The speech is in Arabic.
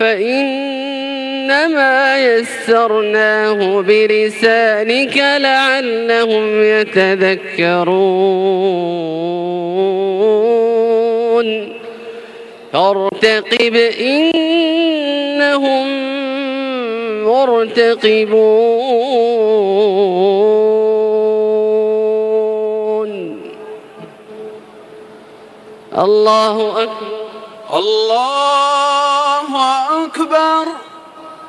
فإنما يسرناه بلسانك لعلهم يتذكرون. فارتقب إنهم مرتقبون. الله أكبر. الله أكبر.